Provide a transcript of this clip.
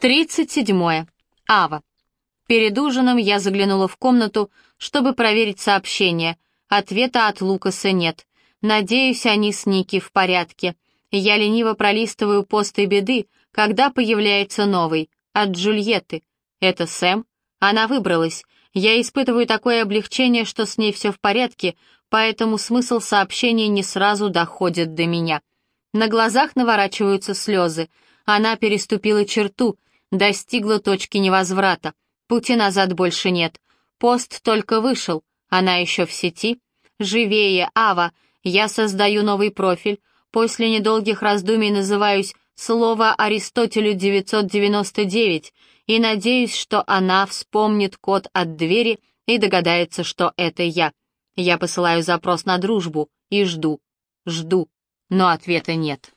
37. Ава. Перед ужином я заглянула в комнату, чтобы проверить сообщение. Ответа от Лукаса нет. Надеюсь, они с Ники в порядке. Я лениво пролистываю посты беды, когда появляется новый. От Джульетты. Это Сэм? Она выбралась. Я испытываю такое облегчение, что с ней все в порядке, поэтому смысл сообщения не сразу доходит до меня. На глазах наворачиваются слезы. Она переступила черту, достигла точки невозврата. Пути назад больше нет. Пост только вышел. Она еще в сети. Живее, Ава. Я создаю новый профиль. После недолгих раздумий называюсь «Слово Аристотелю 999» и надеюсь, что она вспомнит код от двери и догадается, что это я. Я посылаю запрос на дружбу и жду, жду, но ответа нет.